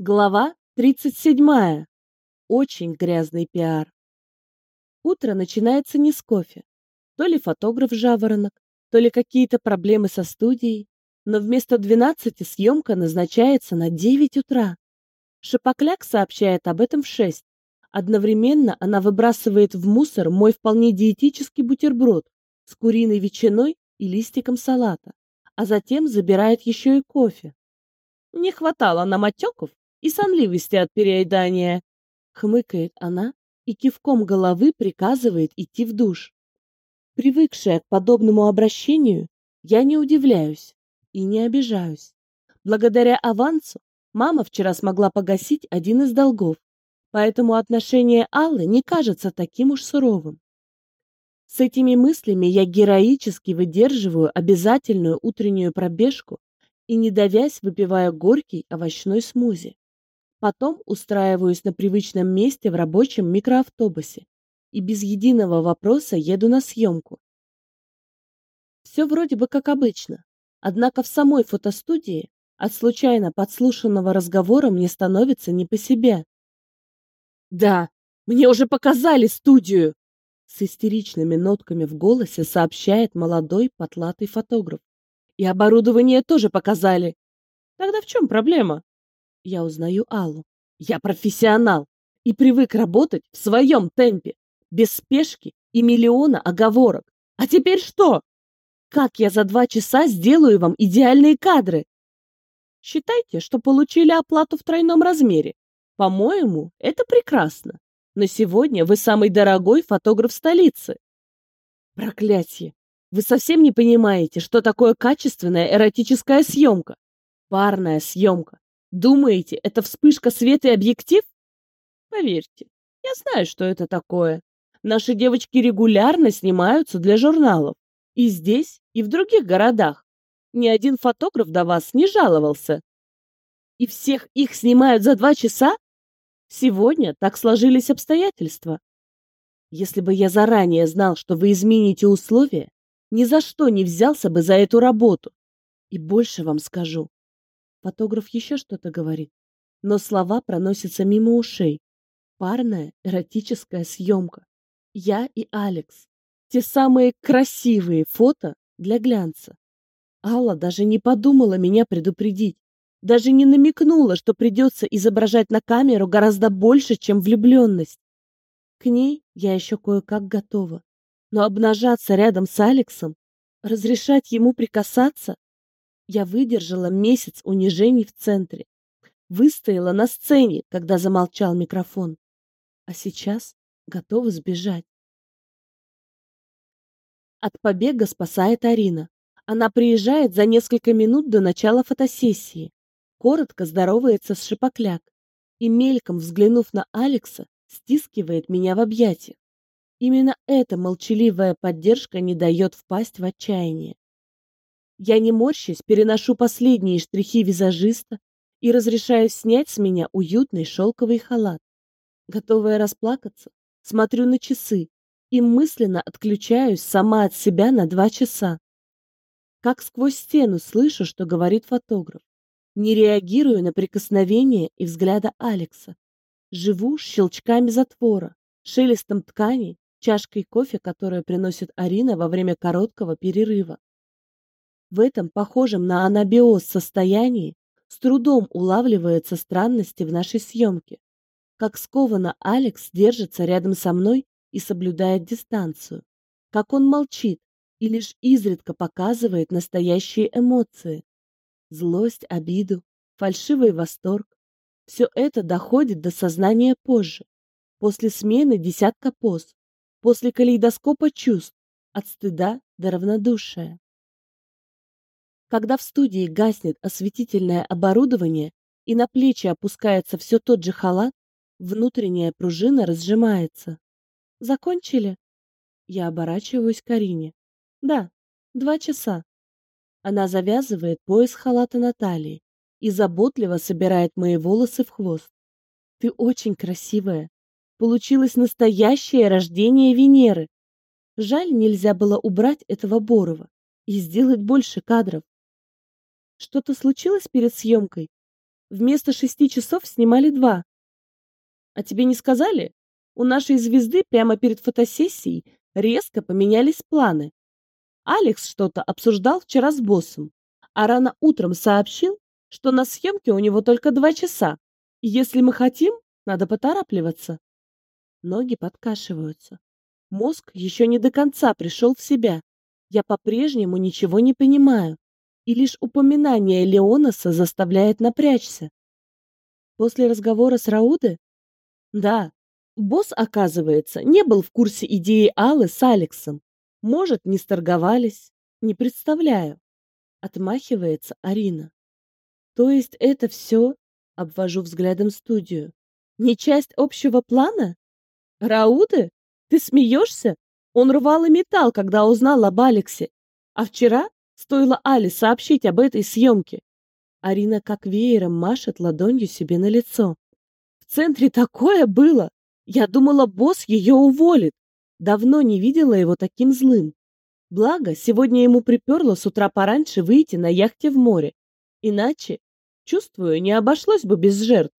Глава 37. Очень грязный пиар. Утро начинается не с кофе. То ли фотограф-жаворонок, то ли какие-то проблемы со студией, но вместо 12 съемка назначается на 9 утра. Шапокляк сообщает об этом в 6. Одновременно она выбрасывает в мусор мой вполне диетический бутерброд с куриной ветчиной и листиком салата, а затем забирает еще и кофе. Не хватало нам отеков и сонливости от переедания. Хмыкает она и кивком головы приказывает идти в душ. Привыкшая к подобному обращению, я не удивляюсь и не обижаюсь. Благодаря авансу мама вчера смогла погасить один из долгов, поэтому отношение Аллы не кажется таким уж суровым. С этими мыслями я героически выдерживаю обязательную утреннюю пробежку и, не давясь, выпиваю горький овощной смузи. Потом устраиваюсь на привычном месте в рабочем микроавтобусе и без единого вопроса еду на съемку. Все вроде бы как обычно, однако в самой фотостудии от случайно подслушанного разговора мне становится не по себе. «Да, мне уже показали студию!» С истеричными нотками в голосе сообщает молодой потлатый фотограф. И оборудование тоже показали. Тогда в чем проблема? Я узнаю Аллу. Я профессионал и привык работать в своем темпе, без спешки и миллиона оговорок. А теперь что? Как я за два часа сделаю вам идеальные кадры? Считайте, что получили оплату в тройном размере. По-моему, это прекрасно. Но сегодня вы самый дорогой фотограф столицы. Проклятие! Вы совсем не понимаете, что такое качественная эротическая съемка. Парная съемка. Думаете, это вспышка света и объектив? Поверьте, я знаю, что это такое. Наши девочки регулярно снимаются для журналов. И здесь, и в других городах. Ни один фотограф до вас не жаловался. И всех их снимают за два часа? Сегодня так сложились обстоятельства. Если бы я заранее знал, что вы измените условия, ни за что не взялся бы за эту работу. И больше вам скажу. Фотограф еще что-то говорит, но слова проносятся мимо ушей. Парная эротическая съемка. Я и Алекс. Те самые красивые фото для глянца. Алла даже не подумала меня предупредить. Даже не намекнула, что придется изображать на камеру гораздо больше, чем влюбленность. К ней я еще кое-как готова но обнажаться рядом с Алексом, разрешать ему прикасаться, я выдержала месяц унижений в центре, выстояла на сцене, когда замолчал микрофон, а сейчас готова сбежать. От побега спасает Арина. Она приезжает за несколько минут до начала фотосессии, коротко здоровается с Шипокляк и, мельком взглянув на Алекса, стискивает меня в объятиях. Именно эта молчаливая поддержка не дает впасть в отчаяние. Я не морщусь, переношу последние штрихи визажиста и разрешаю снять с меня уютный шелковый халат. Готовая расплакаться, смотрю на часы и мысленно отключаюсь сама от себя на два часа. Как сквозь стену слышу, что говорит фотограф. Не реагирую на прикосновение и взгляда Алекса. Живу щелчками затвора, шелестом ткани чашкой кофе, которую приносит Арина во время короткого перерыва. В этом похожем на анабиоз состоянии с трудом улавливаются странности в нашей съемке. Как скованно Алекс держится рядом со мной и соблюдает дистанцию. Как он молчит и лишь изредка показывает настоящие эмоции. Злость, обиду, фальшивый восторг. Все это доходит до сознания позже, после смены десятка поз, после калейдоскопа чувств, от стыда до равнодушия. Когда в студии гаснет осветительное оборудование и на плечи опускается все тот же халат, внутренняя пружина разжимается. Закончили? Я оборачиваюсь к Карине. Да, два часа. Она завязывает пояс халата на талии и заботливо собирает мои волосы в хвост. Ты очень красивая. Получилось настоящее рождение Венеры. Жаль, нельзя было убрать этого Борова и сделать больше кадров. Что-то случилось перед съемкой? Вместо шести часов снимали два. А тебе не сказали? У нашей звезды прямо перед фотосессией резко поменялись планы. Алекс что-то обсуждал вчера с боссом, а рано утром сообщил, что на съемке у него только два часа. Если мы хотим, надо поторапливаться. Ноги подкашиваются. Мозг еще не до конца пришел в себя. Я по-прежнему ничего не понимаю. И лишь упоминание Леонаса заставляет напрячься. После разговора с Рауды? Да, босс, оказывается, не был в курсе идеи Аллы с Алексом. Может, не сторговались. Не представляю. Отмахивается Арина. То есть это все, обвожу взглядом студию, не часть общего плана? Рауды? Ты смеешься? Он рвал и металл, когда узнал об Алексе. А вчера стоило Али сообщить об этой съемке. Арина как веером машет ладонью себе на лицо. В центре такое было. Я думала, босс ее уволит. Давно не видела его таким злым. Благо, сегодня ему приперло с утра пораньше выйти на яхте в море. Иначе, чувствую, не обошлось бы без жертв.